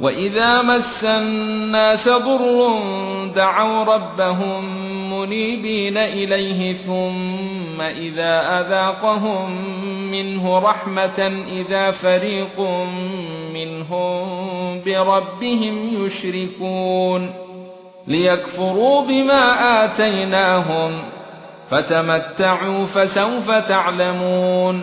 واذا مس الناس ضر دعوا ربهم منيبين اليه ثم اذا اذاقهم منه رحمه اذا فريق منهم بربهم يشركون ليكفروا بما اتيناهم فتمتعوا فسوف تعلمون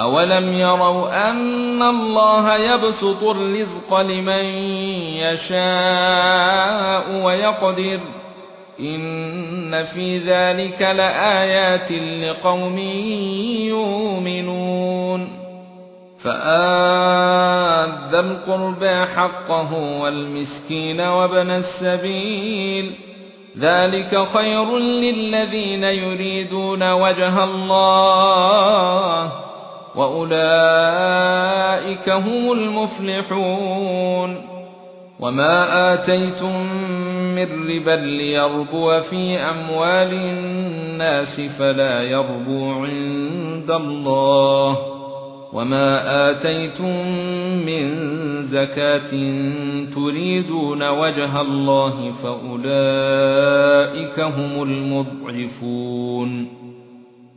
اولم يروا ان الله يبسط الرزق لمن يشاء ويقدر ان في ذلك لآيات لقوم يؤمنون فآذ القربى حقه والمسكين وابن السبيل ذلك خير للذين يريدون وجه الله واولئك هم المفلحون وما اتيتم من ربا ليربو في اموال الناس فلا يربو عند الله وما اتيتم من زكاه تريدون وجه الله فاولئك هم المضعفون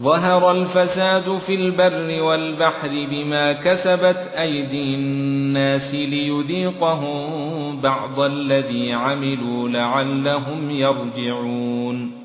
ظهر الفساد في البر والبحر بما كسبت أيدي الناس ليذيقهم بعض الذي عملوا لعلهم يرجعون.